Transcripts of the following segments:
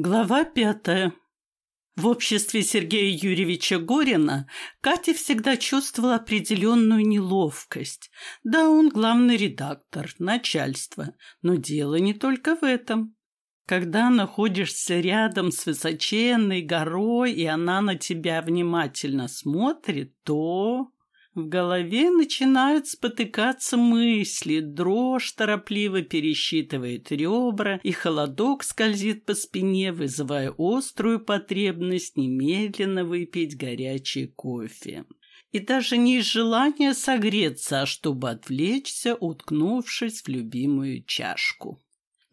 Глава пятая. В обществе Сергея Юрьевича Горина Катя всегда чувствовала определенную неловкость. Да, он главный редактор, начальство, но дело не только в этом. Когда находишься рядом с высоченной горой, и она на тебя внимательно смотрит, то... В голове начинают спотыкаться мысли, дрожь торопливо пересчитывает ребра, и холодок скользит по спине, вызывая острую потребность немедленно выпить горячий кофе. И даже не из желания согреться, а чтобы отвлечься, уткнувшись в любимую чашку.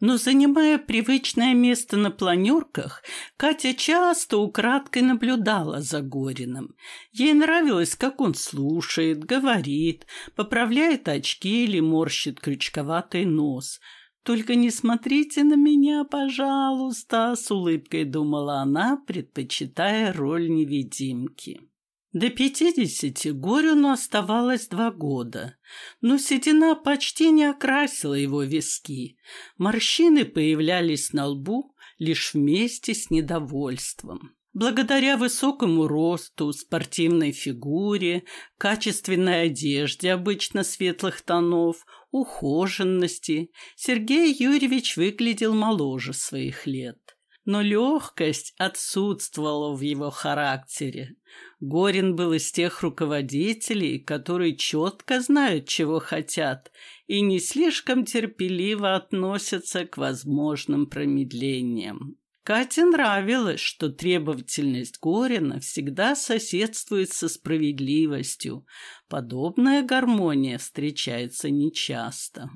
Но, занимая привычное место на планерках, Катя часто украдкой наблюдала за Гориным. Ей нравилось, как он слушает, говорит, поправляет очки или морщит крючковатый нос. «Только не смотрите на меня, пожалуйста», — с улыбкой думала она, предпочитая роль невидимки. До пятидесяти Горюну оставалось два года, но седина почти не окрасила его виски. Морщины появлялись на лбу лишь вместе с недовольством. Благодаря высокому росту, спортивной фигуре, качественной одежде обычно светлых тонов, ухоженности, Сергей Юрьевич выглядел моложе своих лет но легкость отсутствовала в его характере. Горин был из тех руководителей, которые четко знают, чего хотят, и не слишком терпеливо относятся к возможным промедлениям. Кате нравилось, что требовательность Горина всегда соседствует со справедливостью. Подобная гармония встречается нечасто.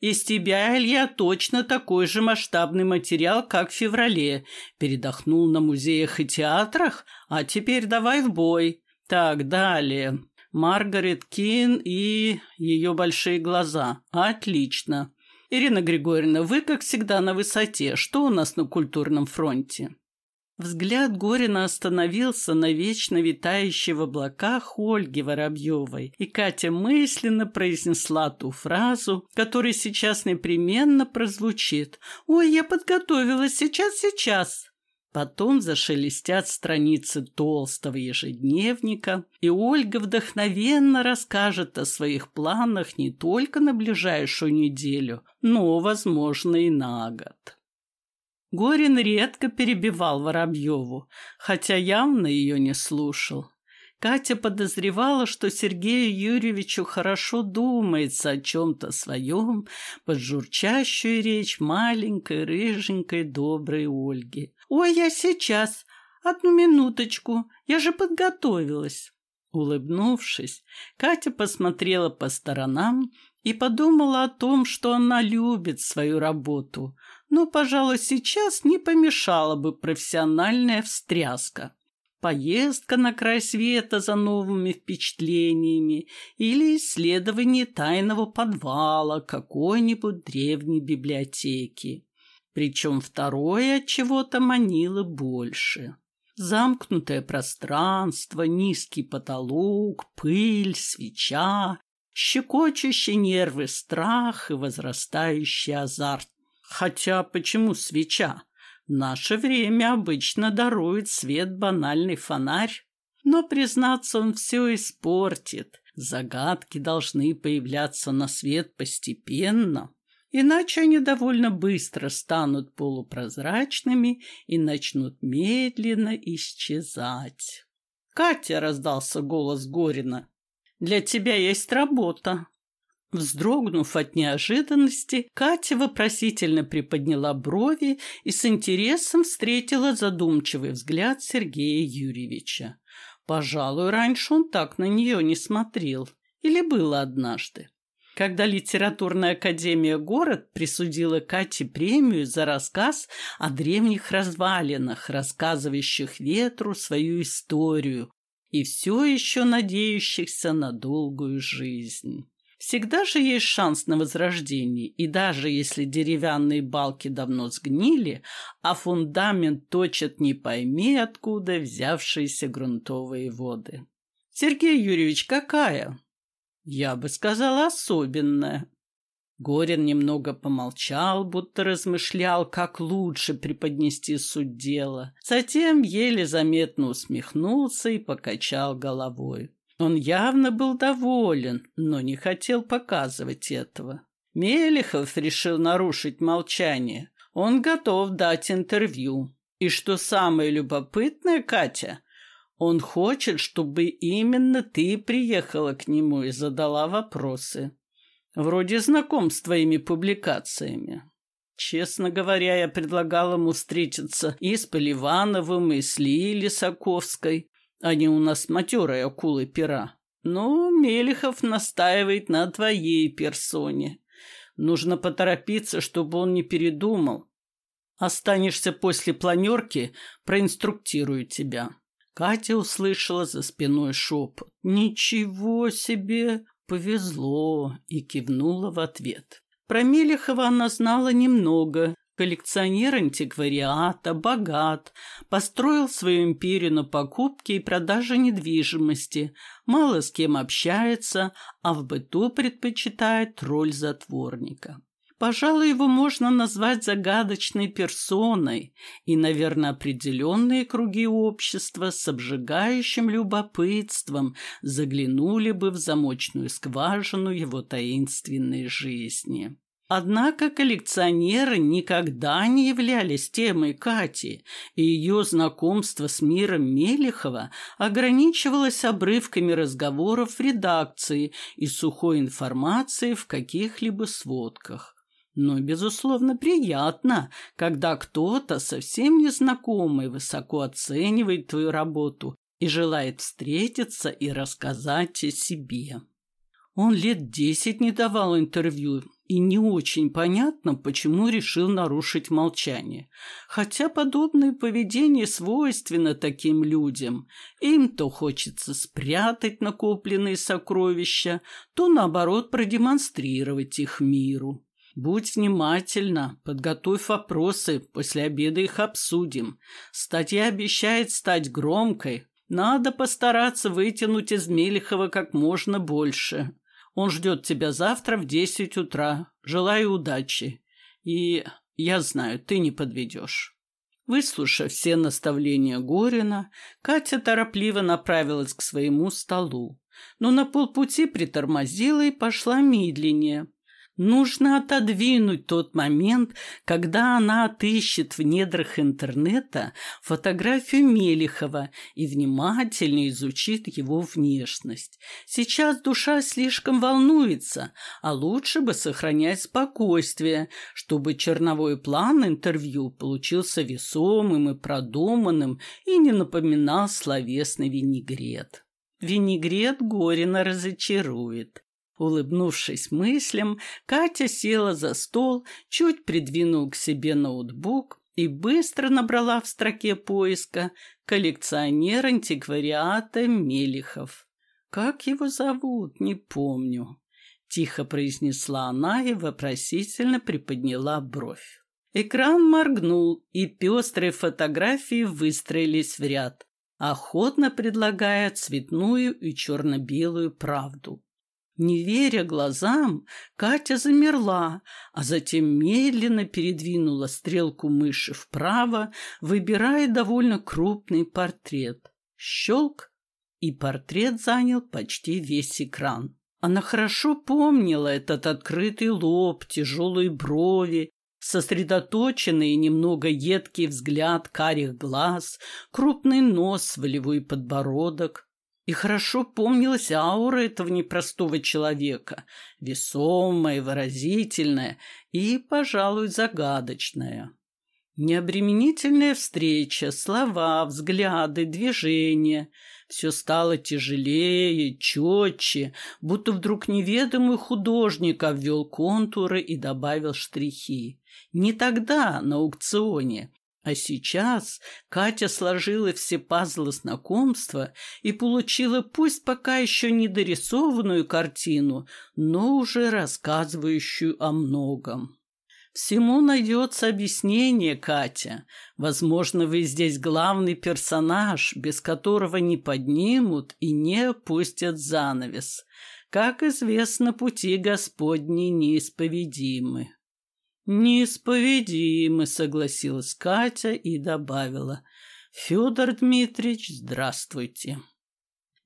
Из тебя, Илья, точно такой же масштабный материал, как в феврале. Передохнул на музеях и театрах, а теперь давай в бой. Так, далее. Маргарет Кин и ее большие глаза. Отлично. Ирина Григорьевна, вы, как всегда, на высоте. Что у нас на культурном фронте? Взгляд Горина остановился на вечно витающей в облаках Ольги Воробьевой, и Катя мысленно произнесла ту фразу, которая сейчас непременно прозвучит. «Ой, я подготовилась, сейчас, сейчас!» Потом зашелестят страницы толстого ежедневника, и Ольга вдохновенно расскажет о своих планах не только на ближайшую неделю, но, возможно, и на год. Горин редко перебивал Воробьеву, хотя явно ее не слушал. Катя подозревала, что Сергею Юрьевичу хорошо думается о чем-то своем под речь маленькой, рыженькой, доброй Ольги. «Ой, я сейчас! Одну минуточку! Я же подготовилась!» Улыбнувшись, Катя посмотрела по сторонам и подумала о том, что она любит свою работу, но, пожалуй, сейчас не помешала бы профессиональная встряска. Поездка на край света за новыми впечатлениями или исследование тайного подвала какой-нибудь древней библиотеки. Причем второе от чего-то манило больше. Замкнутое пространство, низкий потолок, пыль, свеча, щекочущий нервы страх и возрастающий азарт. Хотя почему свеча? В наше время обычно дарует свет банальный фонарь. Но, признаться, он все испортит. Загадки должны появляться на свет постепенно. Иначе они довольно быстро станут полупрозрачными и начнут медленно исчезать. «Катя!» — раздался голос Горина. «Для тебя есть работа. Вздрогнув от неожиданности, Катя вопросительно приподняла брови и с интересом встретила задумчивый взгляд Сергея Юрьевича. Пожалуй, раньше он так на нее не смотрел. Или было однажды. Когда литературная академия «Город» присудила Кате премию за рассказ о древних развалинах, рассказывающих ветру свою историю и все еще надеющихся на долгую жизнь. Всегда же есть шанс на возрождение, и даже если деревянные балки давно сгнили, а фундамент точат не пойми откуда взявшиеся грунтовые воды. Сергей Юрьевич, какая? Я бы сказала, особенная. Горин немного помолчал, будто размышлял, как лучше преподнести суть дела. Затем еле заметно усмехнулся и покачал головой. Он явно был доволен, но не хотел показывать этого. Мелехов решил нарушить молчание. Он готов дать интервью. И что самое любопытное, Катя, он хочет, чтобы именно ты приехала к нему и задала вопросы. Вроде знаком с твоими публикациями. Честно говоря, я предлагал ему встретиться и с Поливановым, и с Лией Лисаковской. Они у нас матерые акулы пера. Но Мелехов настаивает на твоей персоне. Нужно поторопиться, чтобы он не передумал. Останешься после планерки, проинструктирую тебя. Катя услышала за спиной шепот. «Ничего себе! Повезло!» и кивнула в ответ. Про Мелехова она знала немного. Коллекционер антиквариата, богат, построил свою империю на покупке и продаже недвижимости, мало с кем общается, а в быту предпочитает роль затворника. Пожалуй, его можно назвать загадочной персоной, и, наверное, определенные круги общества с обжигающим любопытством заглянули бы в замочную скважину его таинственной жизни. Однако коллекционеры никогда не являлись темой Кати, и ее знакомство с миром Мелехова ограничивалось обрывками разговоров в редакции и сухой информацией в каких-либо сводках. Но, безусловно, приятно, когда кто-то совсем незнакомый высоко оценивает твою работу и желает встретиться и рассказать о себе. Он лет десять не давал интервью, и не очень понятно, почему решил нарушить молчание. Хотя подобное поведение свойственно таким людям. Им то хочется спрятать накопленные сокровища, то, наоборот, продемонстрировать их миру. Будь внимательна, подготовь вопросы, после обеда их обсудим. Статья обещает стать громкой. Надо постараться вытянуть из Мелехова как можно больше. Он ждет тебя завтра в десять утра. Желаю удачи. И я знаю, ты не подведешь. Выслушав все наставления Горина, Катя торопливо направилась к своему столу, но на полпути притормозила и пошла медленнее. Нужно отодвинуть тот момент, когда она отыщет в недрах интернета фотографию Мелихова и внимательно изучит его внешность. Сейчас душа слишком волнуется, а лучше бы сохранять спокойствие, чтобы черновой план интервью получился весомым и продуманным и не напоминал словесный винегрет. Винегрет Горина разочарует. Улыбнувшись мыслям, Катя села за стол, чуть придвинул к себе ноутбук и быстро набрала в строке поиска коллекционер антиквариата Мелихов. «Как его зовут, не помню», — тихо произнесла она и вопросительно приподняла бровь. Экран моргнул, и пестрые фотографии выстроились в ряд, охотно предлагая цветную и черно-белую правду. Не веря глазам, Катя замерла, а затем медленно передвинула стрелку мыши вправо, выбирая довольно крупный портрет. Щелк, и портрет занял почти весь экран. Она хорошо помнила этот открытый лоб, тяжелые брови, сосредоточенный и немного едкий взгляд карих глаз, крупный нос, волевой подбородок. И хорошо помнилась аура этого непростого человека, весомая, выразительная и, пожалуй, загадочная. Необременительная встреча, слова, взгляды, движения — все стало тяжелее, четче, будто вдруг неведомый художник обвел контуры и добавил штрихи. Не тогда, на аукционе, а сейчас Катя сложила все пазлы знакомства и получила пусть пока еще не дорисованную картину, но уже рассказывающую о многом. Всему найдется объяснение, Катя. Возможно, вы здесь главный персонаж, без которого не поднимут и не опустят занавес. Как известно, пути Господни неисповедимы. «Неисповедимы», — согласилась Катя и добавила. «Федор Дмитриевич, здравствуйте».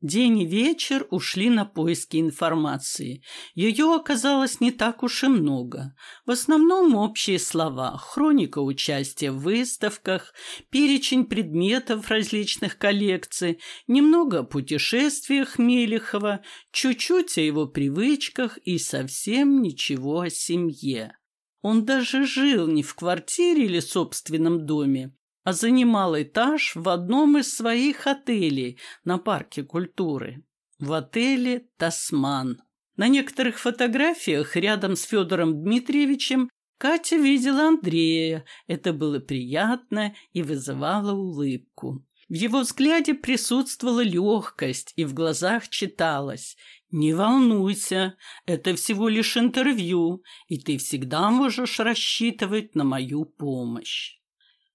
День и вечер ушли на поиски информации. Ее оказалось не так уж и много. В основном общие слова, хроника участия в выставках, перечень предметов различных коллекций, немного о путешествиях Мелехова, чуть-чуть о его привычках и совсем ничего о семье. Он даже жил не в квартире или собственном доме, а занимал этаж в одном из своих отелей на парке культуры. В отеле «Тасман». На некоторых фотографиях рядом с Федором Дмитриевичем Катя видела Андрея. Это было приятно и вызывало улыбку. В его взгляде присутствовала легкость, и в глазах читалось «Не волнуйся, это всего лишь интервью, и ты всегда можешь рассчитывать на мою помощь».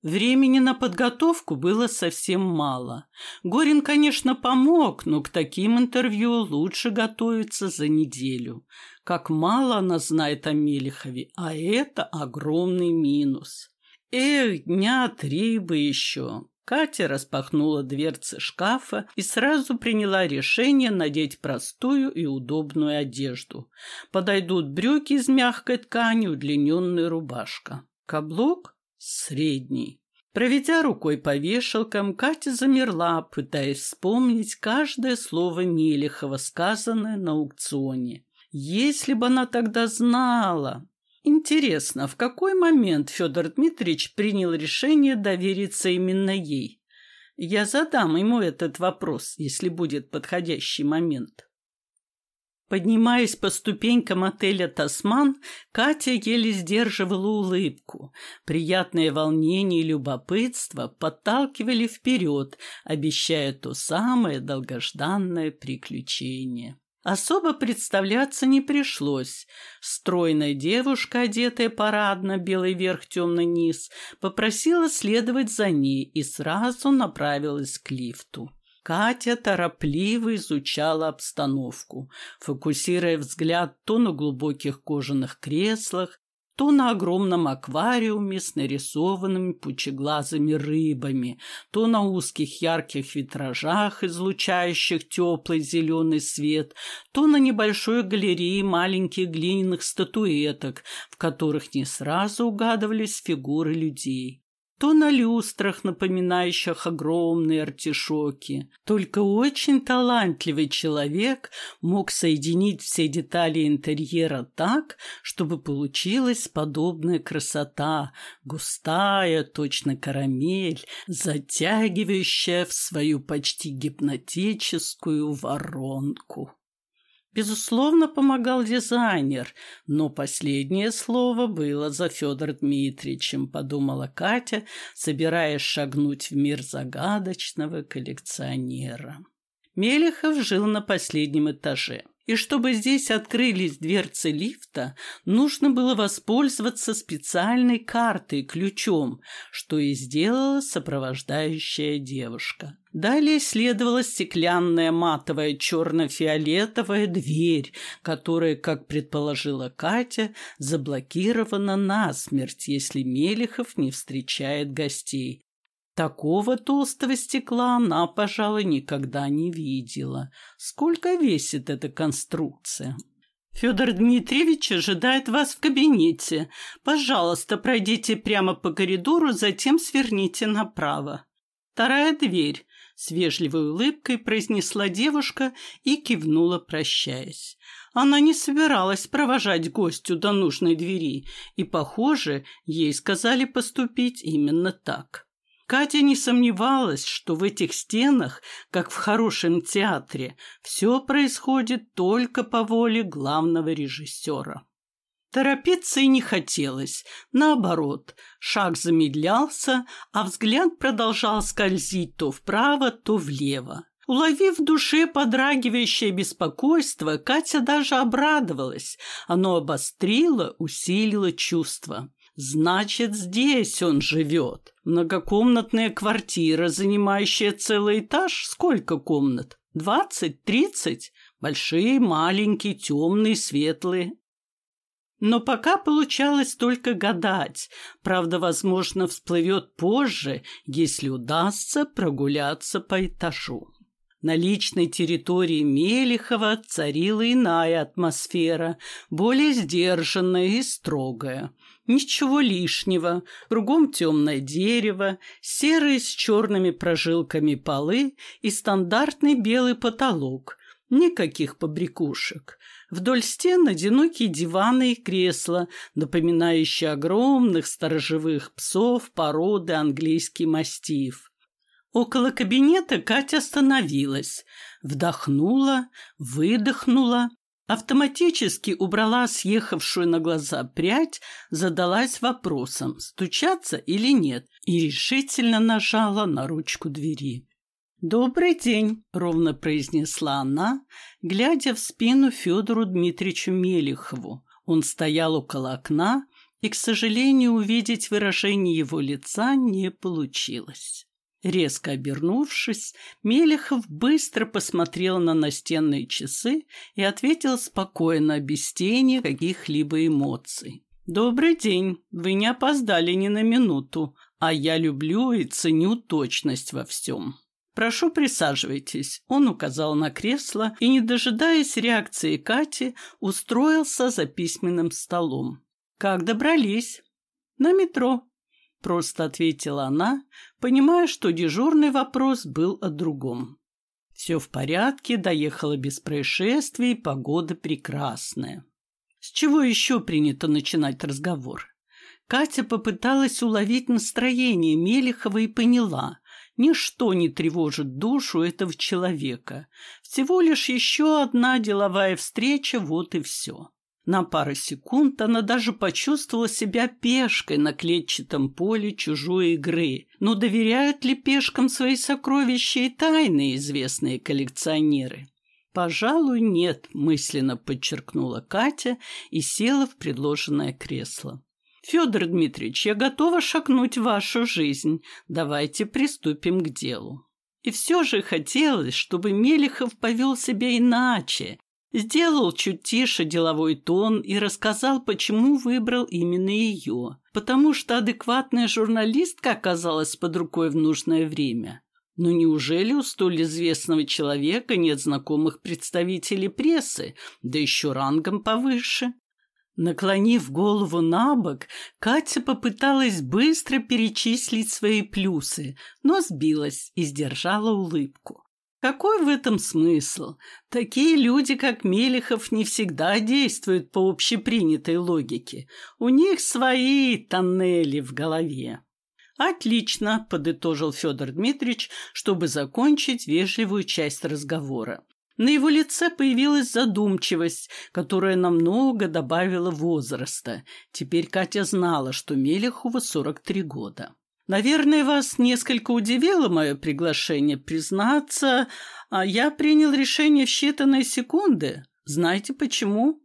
Времени на подготовку было совсем мало. Горин, конечно, помог, но к таким интервью лучше готовиться за неделю. Как мало она знает о Мелехове, а это огромный минус. Эх, дня три бы еще. Катя распахнула дверцы шкафа и сразу приняла решение надеть простую и удобную одежду. Подойдут брюки из мягкой ткани, удлиненная рубашка. Каблук средний. Проведя рукой по вешалкам, Катя замерла, пытаясь вспомнить каждое слово Мелехова, сказанное на аукционе. Если бы она тогда знала... Интересно, в какой момент Федор Дмитриевич принял решение довериться именно ей? Я задам ему этот вопрос, если будет подходящий момент. Поднимаясь по ступенькам отеля «Тасман», Катя еле сдерживала улыбку. Приятное волнение и любопытство подталкивали вперед, обещая то самое долгожданное приключение. Особо представляться не пришлось. Стройная девушка, одетая парадно, белый верх, темный низ, попросила следовать за ней и сразу направилась к лифту. Катя торопливо изучала обстановку, фокусируя взгляд то на глубоких кожаных креслах, то на огромном аквариуме с нарисованными пучеглазыми рыбами, то на узких ярких витражах, излучающих теплый зеленый свет, то на небольшой галерее маленьких глиняных статуэток, в которых не сразу угадывались фигуры людей то на люстрах, напоминающих огромные артишоки. Только очень талантливый человек мог соединить все детали интерьера так, чтобы получилась подобная красота, густая, точно карамель, затягивающая в свою почти гипнотическую воронку. Безусловно, помогал дизайнер, но последнее слово было за Федор Дмитриевичем, подумала Катя, собираясь шагнуть в мир загадочного коллекционера. Мелехов жил на последнем этаже. И чтобы здесь открылись дверцы лифта, нужно было воспользоваться специальной картой, ключом, что и сделала сопровождающая девушка. Далее следовала стеклянная матовая черно-фиолетовая дверь, которая, как предположила Катя, заблокирована насмерть, если Мелехов не встречает гостей. Такого толстого стекла она, пожалуй, никогда не видела. Сколько весит эта конструкция? Федор Дмитриевич ожидает вас в кабинете. Пожалуйста, пройдите прямо по коридору, затем сверните направо. Вторая дверь. С вежливой улыбкой произнесла девушка и кивнула, прощаясь. Она не собиралась провожать гостю до нужной двери, и, похоже, ей сказали поступить именно так. Катя не сомневалась, что в этих стенах, как в хорошем театре, все происходит только по воле главного режиссера. Торопиться и не хотелось. Наоборот, шаг замедлялся, а взгляд продолжал скользить то вправо, то влево. Уловив в душе подрагивающее беспокойство, Катя даже обрадовалась. Оно обострило, усилило чувство. Значит, здесь он живет. Многокомнатная квартира, занимающая целый этаж. Сколько комнат? Двадцать? Тридцать? Большие, маленькие, темные, светлые. Но пока получалось только гадать. Правда, возможно, всплывет позже, если удастся прогуляться по этажу. На личной территории Мелихова царила иная атмосфера, более сдержанная и строгая. Ничего лишнего, кругом темное дерево, серые с черными прожилками полы и стандартный белый потолок. Никаких побрякушек. Вдоль стен одинокие диваны и кресла, напоминающие огромных сторожевых псов породы английский мастиф. Около кабинета Катя остановилась, вдохнула, выдохнула, автоматически убрала съехавшую на глаза прядь, задалась вопросом, стучаться или нет, и решительно нажала на ручку двери. «Добрый день», — ровно произнесла она, глядя в спину Федору Дмитриевичу Мелехову. Он стоял около окна, и, к сожалению, увидеть выражение его лица не получилось. Резко обернувшись, Мелехов быстро посмотрел на настенные часы и ответил спокойно, без тени каких-либо эмоций. «Добрый день. Вы не опоздали ни на минуту, а я люблю и ценю точность во всем». «Прошу, присаживайтесь». Он указал на кресло и, не дожидаясь реакции Кати, устроился за письменным столом. «Как добрались?» «На метро», — просто ответила она, понимая, что дежурный вопрос был о другом. «Все в порядке, доехала без происшествий, погода прекрасная». С чего еще принято начинать разговор? Катя попыталась уловить настроение Мелехова и поняла, Ничто не тревожит душу этого человека. Всего лишь еще одна деловая встреча, вот и все. На пару секунд она даже почувствовала себя пешкой на клетчатом поле чужой игры. Но доверяют ли пешкам свои сокровища и тайны известные коллекционеры? «Пожалуй, нет», — мысленно подчеркнула Катя и села в предложенное кресло. Федор Дмитриевич, я готова шагнуть в вашу жизнь. Давайте приступим к делу. И все же хотелось, чтобы Мелехов повел себя иначе, сделал чуть тише деловой тон и рассказал, почему выбрал именно ее. Потому что адекватная журналистка оказалась под рукой в нужное время. Но неужели у столь известного человека нет знакомых представителей прессы, да еще рангом повыше? Наклонив голову на бок, Катя попыталась быстро перечислить свои плюсы, но сбилась и сдержала улыбку. Какой в этом смысл? Такие люди, как Мелехов, не всегда действуют по общепринятой логике. У них свои тоннели в голове. «Отлично», – подытожил Федор Дмитриевич, чтобы закончить вежливую часть разговора. На его лице появилась задумчивость, которая намного добавила возраста. Теперь Катя знала, что Мелехову 43 года. «Наверное, вас несколько удивило мое приглашение признаться, а я принял решение в считанные секунды. Знаете почему?»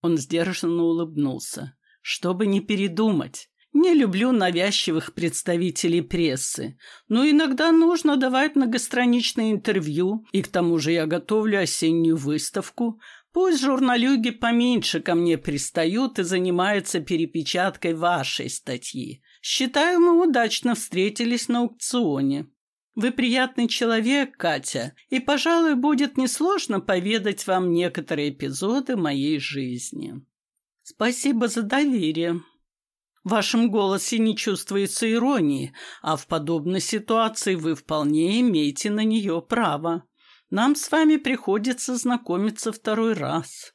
Он сдержанно улыбнулся. «Чтобы не передумать. Не люблю навязчивых представителей прессы, но иногда нужно давать многостраничные интервью, и к тому же я готовлю осеннюю выставку. Пусть журналюги поменьше ко мне пристают и занимаются перепечаткой вашей статьи. Считаю, мы удачно встретились на аукционе. Вы приятный человек, Катя, и, пожалуй, будет несложно поведать вам некоторые эпизоды моей жизни. Спасибо за доверие. В вашем голосе не чувствуется иронии, а в подобной ситуации вы вполне имеете на нее право. Нам с вами приходится знакомиться второй раз.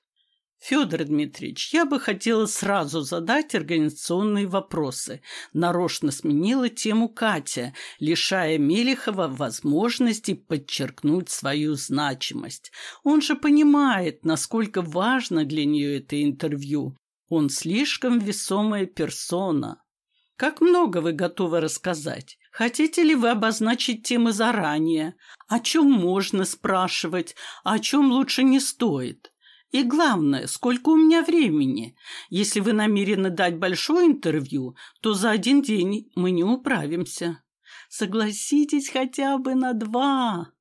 Федор Дмитриевич, я бы хотела сразу задать организационные вопросы. Нарочно сменила тему Катя, лишая Мелехова возможности подчеркнуть свою значимость. Он же понимает, насколько важно для нее это интервью. Он слишком весомая персона. Как много вы готовы рассказать? Хотите ли вы обозначить темы заранее? О чем можно спрашивать, а о чем лучше не стоит? И главное, сколько у меня времени? Если вы намерены дать большое интервью, то за один день мы не управимся. Согласитесь хотя бы на два.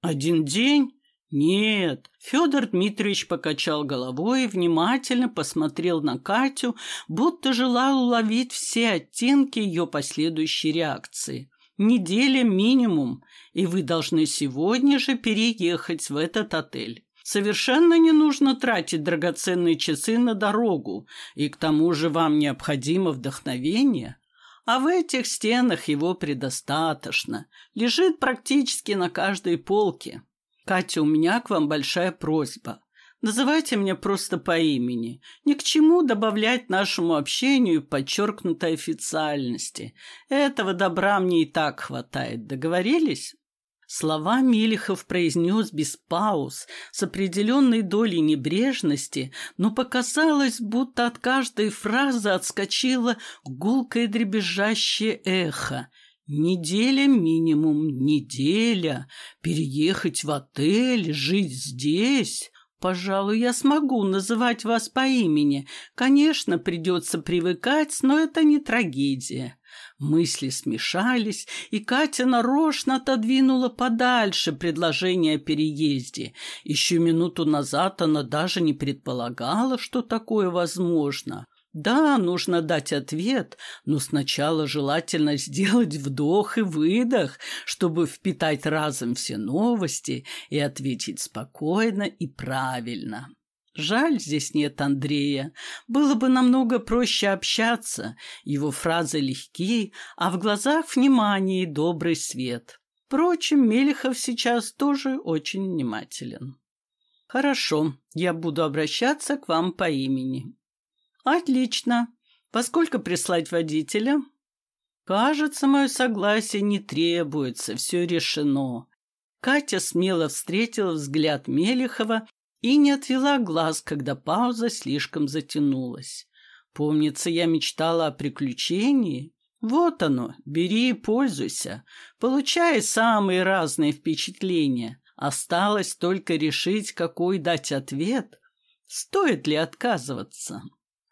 Один день? Нет, Федор Дмитриевич покачал головой и внимательно посмотрел на Катю, будто желал уловить все оттенки ее последующей реакции. Неделя минимум, и вы должны сегодня же переехать в этот отель. Совершенно не нужно тратить драгоценные часы на дорогу, и к тому же вам необходимо вдохновение. А в этих стенах его предостаточно, лежит практически на каждой полке. Катя, у меня к вам большая просьба. Называйте меня просто по имени. Ни к чему добавлять нашему общению подчеркнутой официальности. Этого добра мне и так хватает. Договорились? Слова Мелихов произнес без пауз, с определенной долей небрежности, но показалось, будто от каждой фразы отскочило гулкое дребезжащее эхо. Неделя минимум, неделя. Переехать в отель, жить здесь. Пожалуй, я смогу называть вас по имени. Конечно, придется привыкать, но это не трагедия. Мысли смешались, и Катя нарочно отодвинула подальше предложение о переезде. Еще минуту назад она даже не предполагала, что такое возможно. Да, нужно дать ответ, но сначала желательно сделать вдох и выдох, чтобы впитать разом все новости и ответить спокойно и правильно. Жаль, здесь нет Андрея. Было бы намного проще общаться. Его фразы легки, а в глазах внимание и добрый свет. Впрочем, Мелехов сейчас тоже очень внимателен. Хорошо, я буду обращаться к вам по имени. Отлично. Поскольку прислать водителя? Кажется, мое согласие не требуется, все решено. Катя смело встретила взгляд Мелехова и не отвела глаз, когда пауза слишком затянулась. Помнится, я мечтала о приключении. Вот оно, бери и пользуйся. Получай самые разные впечатления. Осталось только решить, какой дать ответ. Стоит ли отказываться?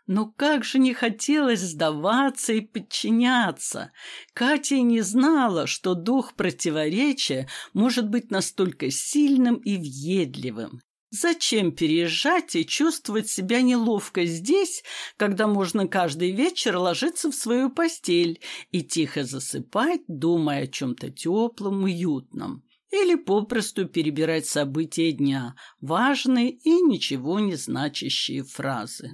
Но как же не хотелось сдаваться и подчиняться. Катя не знала, что дух противоречия может быть настолько сильным и въедливым. Зачем переезжать и чувствовать себя неловко здесь, когда можно каждый вечер ложиться в свою постель и тихо засыпать, думая о чем-то теплом, уютном? Или попросту перебирать события дня, важные и ничего не значащие фразы?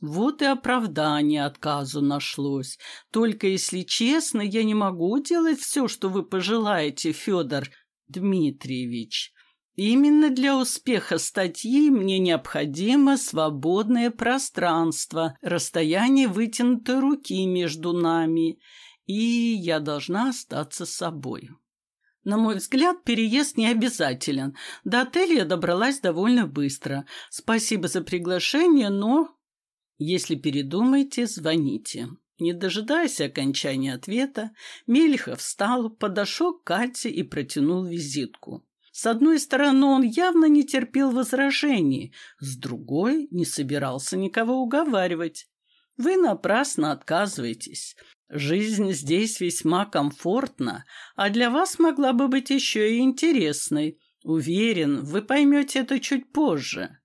Вот и оправдание отказу нашлось. Только, если честно, я не могу делать все, что вы пожелаете, Федор Дмитриевич. Именно для успеха статьи мне необходимо свободное пространство, расстояние вытянутой руки между нами, и я должна остаться собой. На мой взгляд, переезд не обязателен. До отеля я добралась довольно быстро. Спасибо за приглашение, но... Если передумаете, звоните. Не дожидаясь окончания ответа, Мельхов встал, подошел к Кате и протянул визитку. С одной стороны, он явно не терпел возражений, с другой не собирался никого уговаривать. Вы напрасно отказываетесь. Жизнь здесь весьма комфортна, а для вас могла бы быть еще и интересной. Уверен, вы поймете это чуть позже.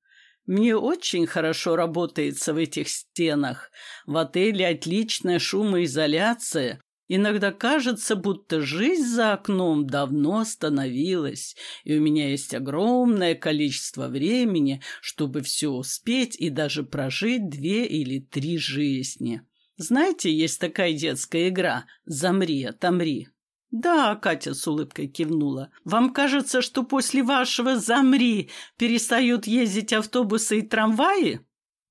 Мне очень хорошо работается в этих стенах. В отеле отличная шумоизоляция, Иногда кажется, будто жизнь за окном давно остановилась, и у меня есть огромное количество времени, чтобы все успеть и даже прожить две или три жизни. Знаете, есть такая детская игра «Замри, отомри». «Да», — Катя с улыбкой кивнула. «Вам кажется, что после вашего «замри» перестают ездить автобусы и трамваи?»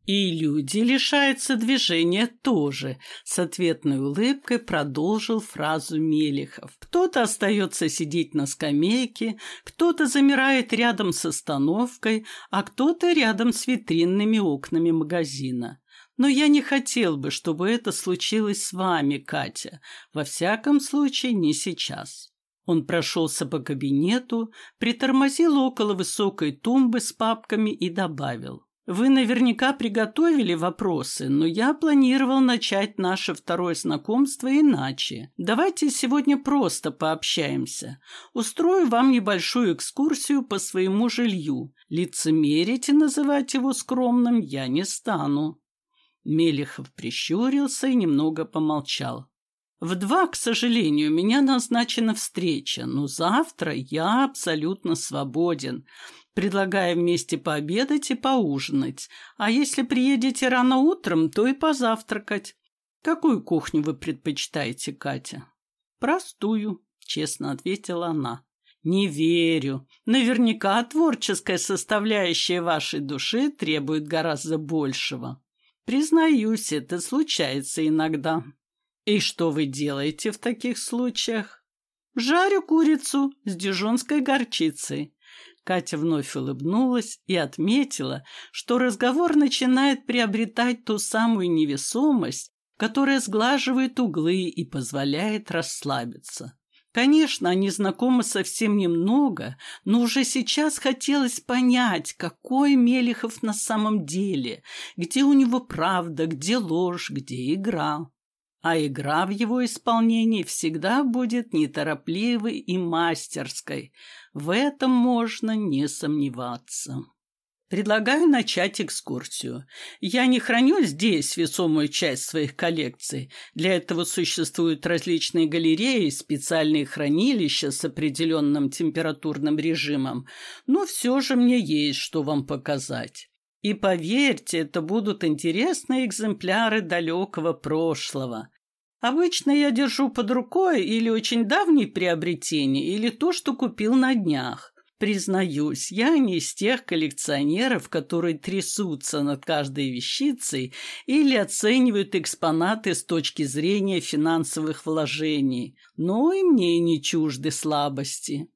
И люди лишаются движения тоже, с ответной улыбкой продолжил фразу Мелехов. Кто-то остается сидеть на скамейке, кто-то замирает рядом с остановкой, а кто-то рядом с витринными окнами магазина. Но я не хотел бы, чтобы это случилось с вами, Катя. Во всяком случае, не сейчас. Он прошелся по кабинету, притормозил около высокой тумбы с папками и добавил. Вы наверняка приготовили вопросы, но я планировал начать наше второе знакомство иначе. Давайте сегодня просто пообщаемся. Устрою вам небольшую экскурсию по своему жилью. Лицемерить и называть его скромным я не стану». Мелехов прищурился и немного помолчал. В два, к сожалению, у меня назначена встреча, но завтра я абсолютно свободен. Предлагаю вместе пообедать и поужинать. А если приедете рано утром, то и позавтракать. Какую кухню вы предпочитаете, Катя? Простую, честно ответила она. Не верю. Наверняка творческая составляющая вашей души требует гораздо большего. Признаюсь, это случается иногда. И что вы делаете в таких случаях? Жарю курицу с дижонской горчицей. Катя вновь улыбнулась и отметила, что разговор начинает приобретать ту самую невесомость, которая сглаживает углы и позволяет расслабиться. Конечно, они знакомы совсем немного, но уже сейчас хотелось понять, какой Мелехов на самом деле, где у него правда, где ложь, где игра а игра в его исполнении всегда будет неторопливой и мастерской. В этом можно не сомневаться. Предлагаю начать экскурсию. Я не храню здесь весомую часть своих коллекций. Для этого существуют различные галереи, специальные хранилища с определенным температурным режимом. Но все же мне есть что вам показать. И поверьте, это будут интересные экземпляры далекого прошлого. Обычно я держу под рукой или очень давние приобретения, или то, что купил на днях. Признаюсь, я не из тех коллекционеров, которые трясутся над каждой вещицей или оценивают экспонаты с точки зрения финансовых вложений, но и мне не чужды слабости.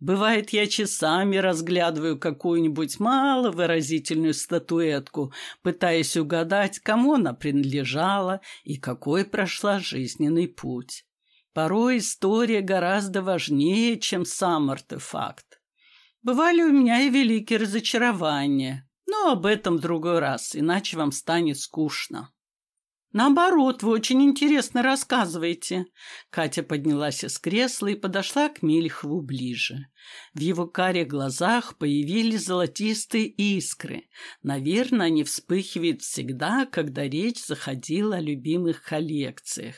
Бывает, я часами разглядываю какую-нибудь маловыразительную статуэтку, пытаясь угадать, кому она принадлежала и какой прошла жизненный путь. Порой история гораздо важнее, чем сам артефакт. Бывали у меня и великие разочарования, но об этом в другой раз, иначе вам станет скучно. «Наоборот, вы очень интересно рассказываете». Катя поднялась из кресла и подошла к Мельхову ближе. В его карих глазах появились золотистые искры. Наверное, они вспыхивают всегда, когда речь заходила о любимых коллекциях.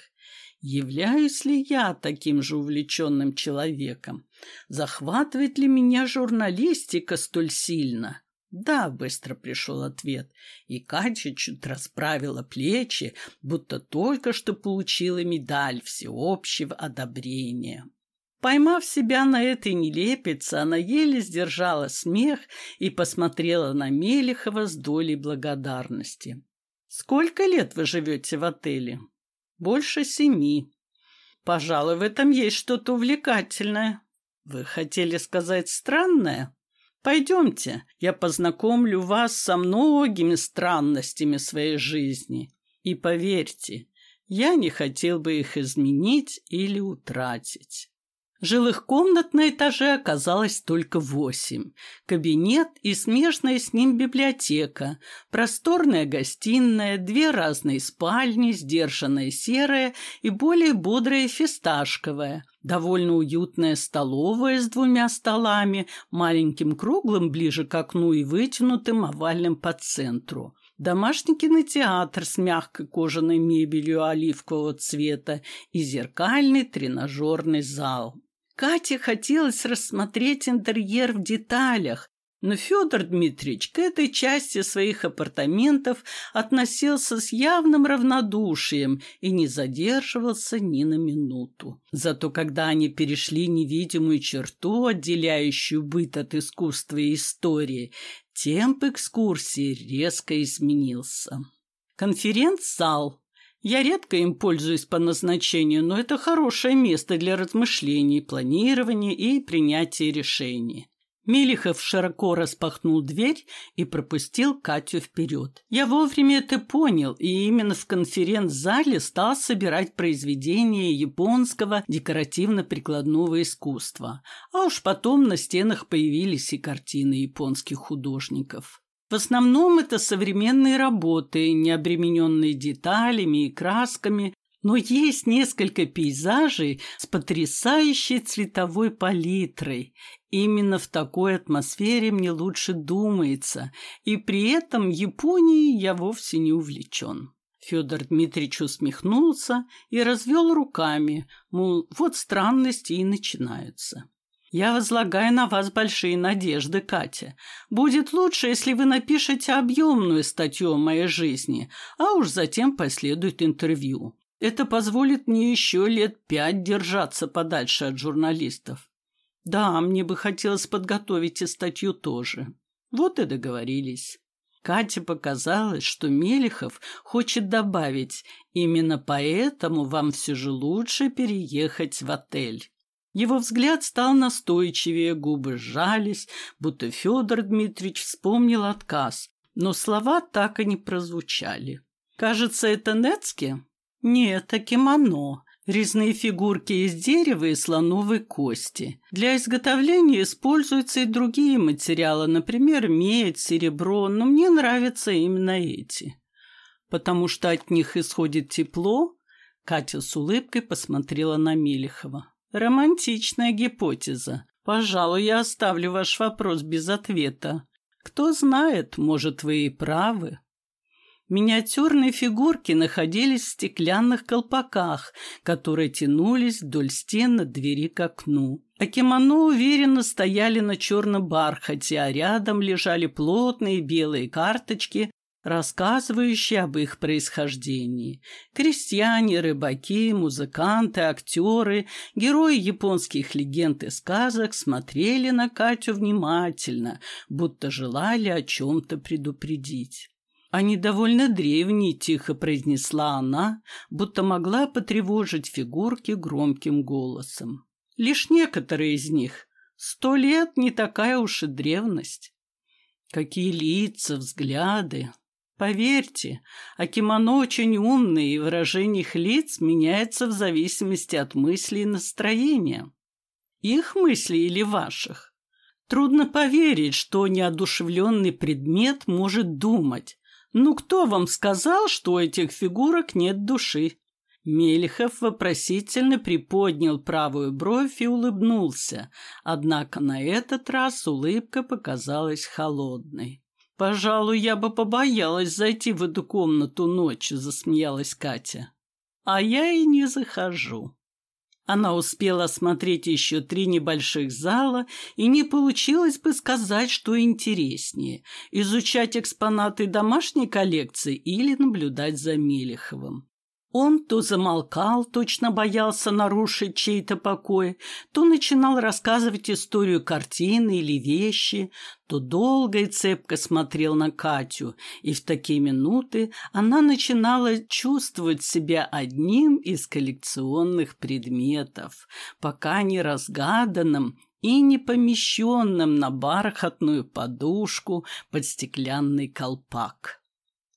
Являюсь ли я таким же увлеченным человеком? Захватывает ли меня журналистика столь сильно? «Да», — быстро пришел ответ, и Катя чуть расправила плечи, будто только что получила медаль всеобщего одобрения. Поймав себя на этой нелепице, она еле сдержала смех и посмотрела на Мелехова с долей благодарности. «Сколько лет вы живете в отеле?» «Больше семи». «Пожалуй, в этом есть что-то увлекательное». «Вы хотели сказать странное?» Пойдемте, я познакомлю вас со многими странностями своей жизни. И поверьте, я не хотел бы их изменить или утратить. Жилых комнат на этаже оказалось только восемь. Кабинет и смежная с ним библиотека, просторная гостиная, две разные спальни, сдержанная серая и более бодрая фисташковая, довольно уютная столовая с двумя столами, маленьким круглым ближе к окну и вытянутым овальным по центру. Домашний кинотеатр с мягкой кожаной мебелью оливкового цвета и зеркальный тренажерный зал. Кате хотелось рассмотреть интерьер в деталях, но Федор Дмитриевич к этой части своих апартаментов относился с явным равнодушием и не задерживался ни на минуту. Зато когда они перешли невидимую черту, отделяющую быт от искусства и истории, темп экскурсии резко изменился. Конференц-зал я редко им пользуюсь по назначению, но это хорошее место для размышлений, планирования и принятия решений. Мелихов широко распахнул дверь и пропустил Катю вперед. Я вовремя это понял, и именно в конференц-зале стал собирать произведения японского декоративно-прикладного искусства. А уж потом на стенах появились и картины японских художников. В основном это современные работы, не обремененные деталями и красками, но есть несколько пейзажей с потрясающей цветовой палитрой. Именно в такой атмосфере мне лучше думается, и при этом Японией я вовсе не увлечен. Федор Дмитриевич усмехнулся и развел руками, мол, вот странности и начинаются. Я возлагаю на вас большие надежды, Катя. Будет лучше, если вы напишете объемную статью о моей жизни, а уж затем последует интервью. Это позволит мне еще лет пять держаться подальше от журналистов. Да, мне бы хотелось подготовить и статью тоже. Вот и договорились. Кате показалось, что Мелехов хочет добавить, именно поэтому вам все же лучше переехать в отель. Его взгляд стал настойчивее, губы сжались, будто Федор Дмитриевич вспомнил отказ, но слова так и не прозвучали. «Кажется, это Нецке?» Нет, а кимоно. Резные фигурки из дерева и слоновой кости. Для изготовления используются и другие материалы, например, медь, серебро, но мне нравятся именно эти. Потому что от них исходит тепло, Катя с улыбкой посмотрела на Мелехова. Романтичная гипотеза. Пожалуй, я оставлю ваш вопрос без ответа. Кто знает, может, вы и правы. Миниатюрные фигурки находились в стеклянных колпаках, которые тянулись вдоль стен от двери к окну. А кимоно уверенно стояли на черном бархате, а рядом лежали плотные белые карточки, рассказывающие об их происхождении. Крестьяне, рыбаки, музыканты, актеры, герои японских легенд и сказок смотрели на Катю внимательно, будто желали о чем-то предупредить. «Они довольно древние», — тихо произнесла она, будто могла потревожить фигурки громким голосом. «Лишь некоторые из них. Сто лет не такая уж и древность. Какие лица, взгляды. Поверьте, а кимоно очень умные, и выражение их лиц меняется в зависимости от мыслей и настроения. Их мысли или ваших? Трудно поверить, что неодушевленный предмет может думать, «Ну кто вам сказал, что у этих фигурок нет души?» Мелехов вопросительно приподнял правую бровь и улыбнулся, однако на этот раз улыбка показалась холодной. «Пожалуй, я бы побоялась зайти в эту комнату ночью», — засмеялась Катя. «А я и не захожу». Она успела осмотреть еще три небольших зала, и не получилось бы сказать, что интереснее – изучать экспонаты домашней коллекции или наблюдать за Мелеховым. Он то замолкал, точно боялся нарушить чей-то покой, то начинал рассказывать историю картины или вещи, то долго и цепко смотрел на Катю, и в такие минуты она начинала чувствовать себя одним из коллекционных предметов, пока не разгаданным и не помещенным на бархатную подушку под стеклянный колпак.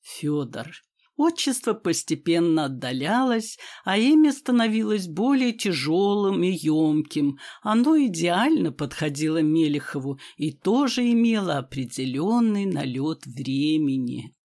Федор Отчество постепенно отдалялось, а имя становилось более тяжелым и емким. Оно идеально подходило Мелехову и тоже имело определенный налет времени.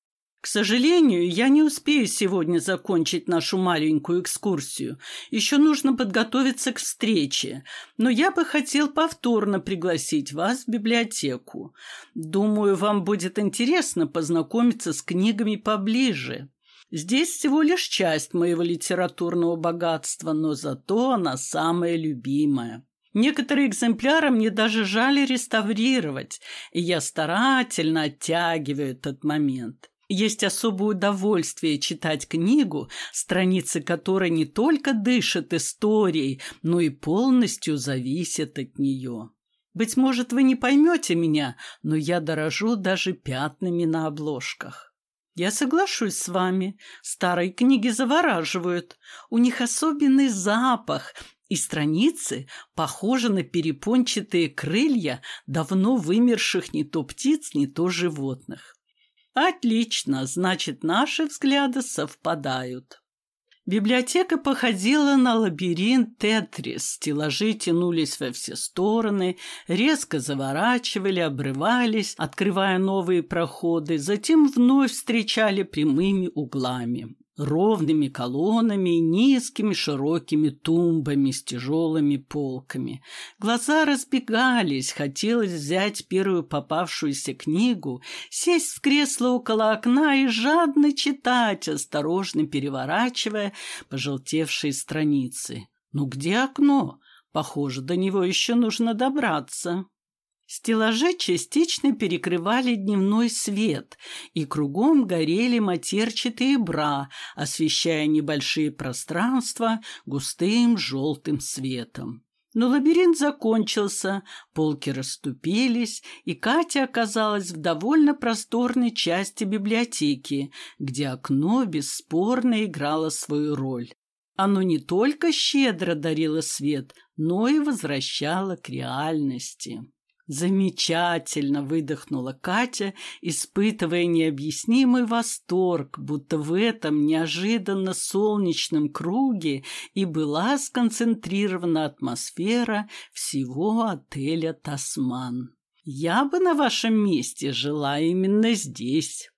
К сожалению, я не успею сегодня закончить нашу маленькую экскурсию. Еще нужно подготовиться к встрече, но я бы хотел повторно пригласить вас в библиотеку. Думаю, вам будет интересно познакомиться с книгами поближе. Здесь всего лишь часть моего литературного богатства, но зато она самая любимая. Некоторые экземпляры мне даже жали реставрировать, и я старательно оттягиваю этот момент. Есть особое удовольствие читать книгу, страницы которой не только дышат историей, но и полностью зависят от нее. Быть может, вы не поймете меня, но я дорожу даже пятнами на обложках. Я соглашусь с вами. Старые книги завораживают. У них особенный запах, и страницы похожи на перепончатые крылья давно вымерших не то птиц, не то животных. Отлично, значит, наши взгляды совпадают. Библиотека походила на лабиринт Тетрис. Стеллажи тянулись во все стороны, резко заворачивали, обрывались, открывая новые проходы, затем вновь встречали прямыми углами ровными колоннами и низкими широкими тумбами с тяжелыми полками. Глаза разбегались, хотелось взять первую попавшуюся книгу, сесть в кресло около окна и жадно читать, осторожно переворачивая пожелтевшие страницы. «Ну где окно? Похоже, до него еще нужно добраться». Стеллажи частично перекрывали дневной свет, и кругом горели матерчатые бра, освещая небольшие пространства густым желтым светом. Но лабиринт закончился, полки расступились, и Катя оказалась в довольно просторной части библиотеки, где окно бесспорно играло свою роль. Оно не только щедро дарило свет, но и возвращало к реальности. Замечательно выдохнула Катя, испытывая необъяснимый восторг, будто в этом неожиданно солнечном круге и была сконцентрирована атмосфера всего отеля «Тасман». «Я бы на вашем месте жила именно здесь».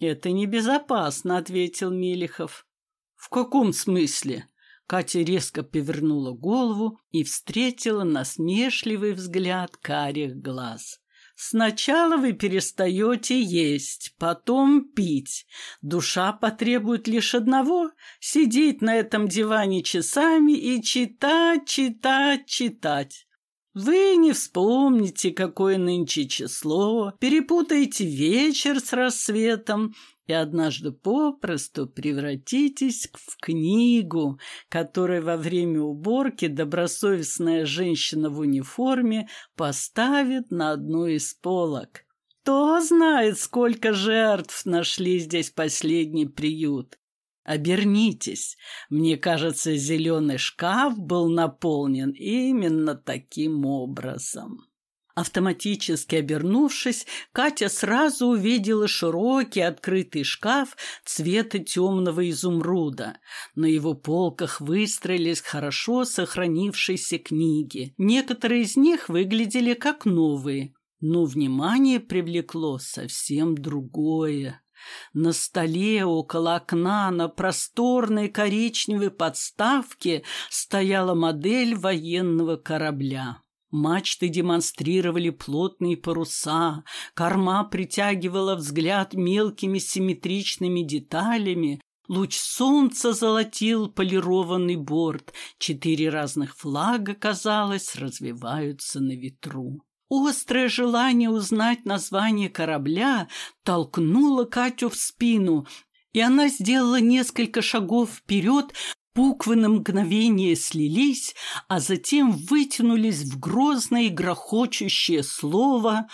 «Это небезопасно», — ответил Мелихов. «В каком смысле?» Катя резко повернула голову и встретила насмешливый взгляд карих глаз. Сначала вы перестаете есть, потом пить. Душа потребует лишь одного — сидеть на этом диване часами и читать, читать, читать. Вы не вспомните, какое нынче число, перепутаете вечер с рассветом и однажды попросту превратитесь в книгу, которую во время уборки добросовестная женщина в униформе поставит на одну из полок. Кто знает, сколько жертв нашли здесь последний приют. Обернитесь. Мне кажется, зеленый шкаф был наполнен именно таким образом. Автоматически обернувшись, Катя сразу увидела широкий открытый шкаф цвета темного изумруда. На его полках выстроились хорошо сохранившиеся книги. Некоторые из них выглядели как новые, но внимание привлекло совсем другое. На столе около окна на просторной коричневой подставке стояла модель военного корабля. Мачты демонстрировали плотные паруса, корма притягивала взгляд мелкими симметричными деталями, луч солнца золотил полированный борт, четыре разных флага, казалось, развиваются на ветру. Острое желание узнать название корабля толкнуло Катю в спину, и она сделала несколько шагов вперед, Буквы на мгновение слились, а затем вытянулись в грозное и грохочущее слово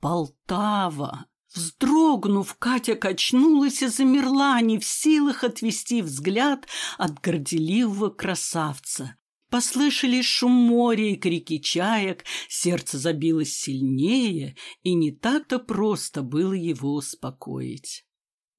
«Полтава». Вздрогнув, Катя качнулась и замерла, не в силах отвести взгляд от горделивого красавца. Послышались шум моря и крики чаек, сердце забилось сильнее, и не так-то просто было его успокоить.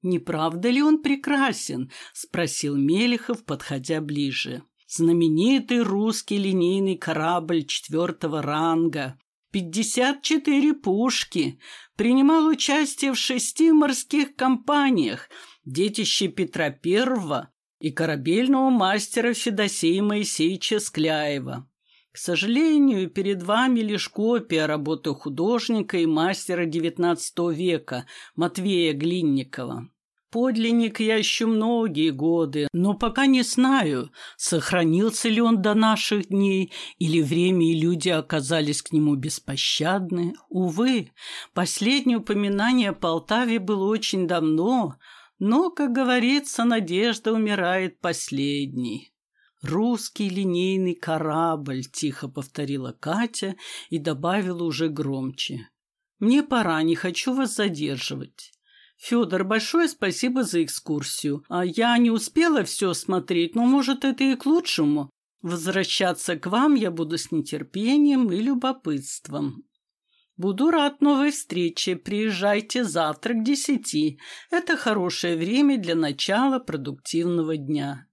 «Не правда ли он прекрасен?» — спросил Мелехов, подходя ближе. «Знаменитый русский линейный корабль четвертого ранга. Пятьдесят четыре пушки. Принимал участие в шести морских компаниях. Детище Петра Первого и корабельного мастера Федосея Моисеевича Скляева. К сожалению, перед вами лишь копия работы художника и мастера XIX века Матвея Глинникова. Подлинник я ищу многие годы, но пока не знаю, сохранился ли он до наших дней, или время и люди оказались к нему беспощадны. Увы, последнее упоминание о Полтаве было очень давно, но, как говорится, надежда умирает последней. «Русский линейный корабль», — тихо повторила Катя и добавила уже громче. «Мне пора, не хочу вас задерживать». «Федор, большое спасибо за экскурсию. А я не успела все смотреть, но, может, это и к лучшему. Возвращаться к вам я буду с нетерпением и любопытством». «Буду рад новой встрече. Приезжайте завтра к десяти. Это хорошее время для начала продуктивного дня».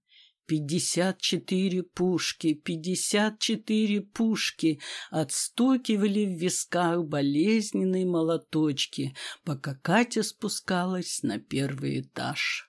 Пятьдесят четыре пушки, пятьдесят четыре пушки отстукивали в висках болезненные молоточки, пока Катя спускалась на первый этаж.